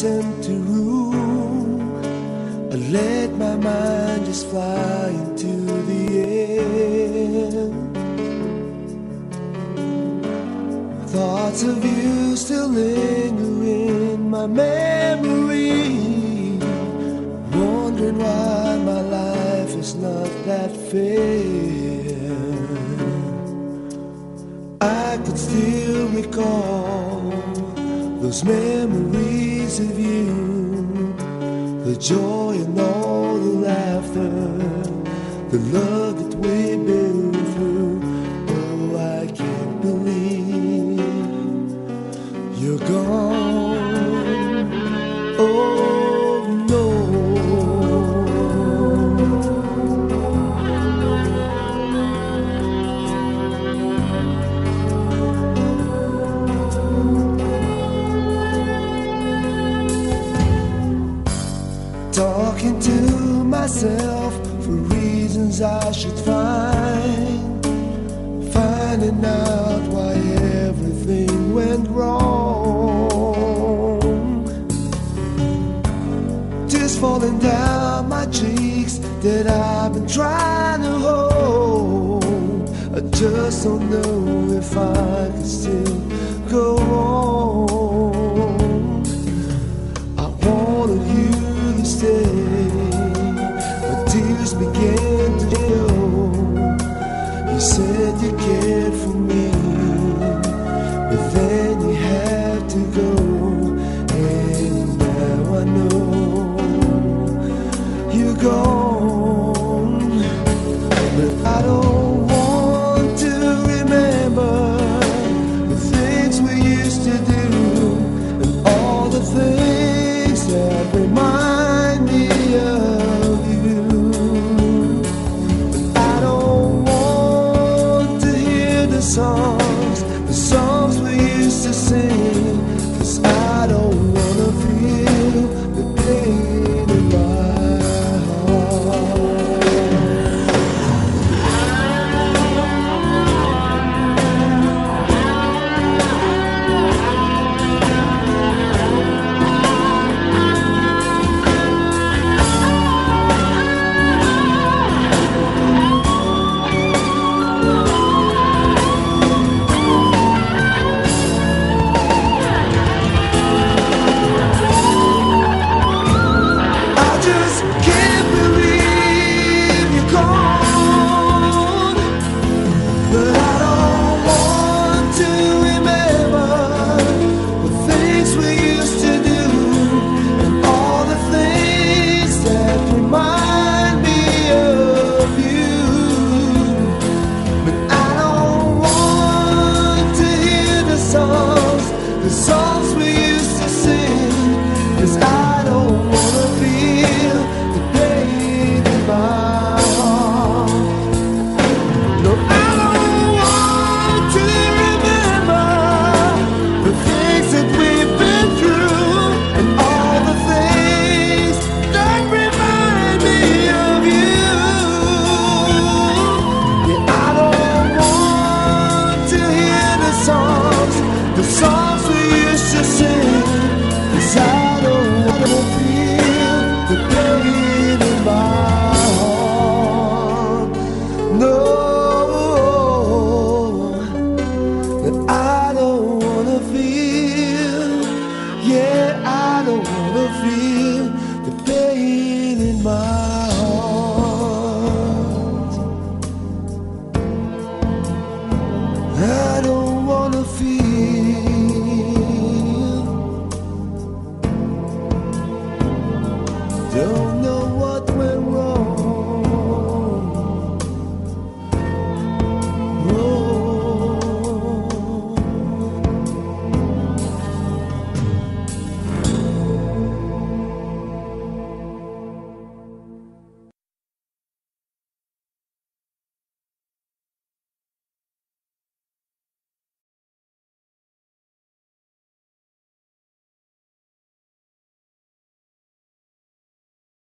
listen to who I let my mind just fly into the air. Thoughts of you still linger in my memory. Wondering why my life is not that fair. I could still recall those memories of you, the joy and all the laughter, the love. I should find. Finding out why everything went wrong. Tears falling down my cheeks that I've been trying to hold. I just don't know if I can still. said you cared for me. Só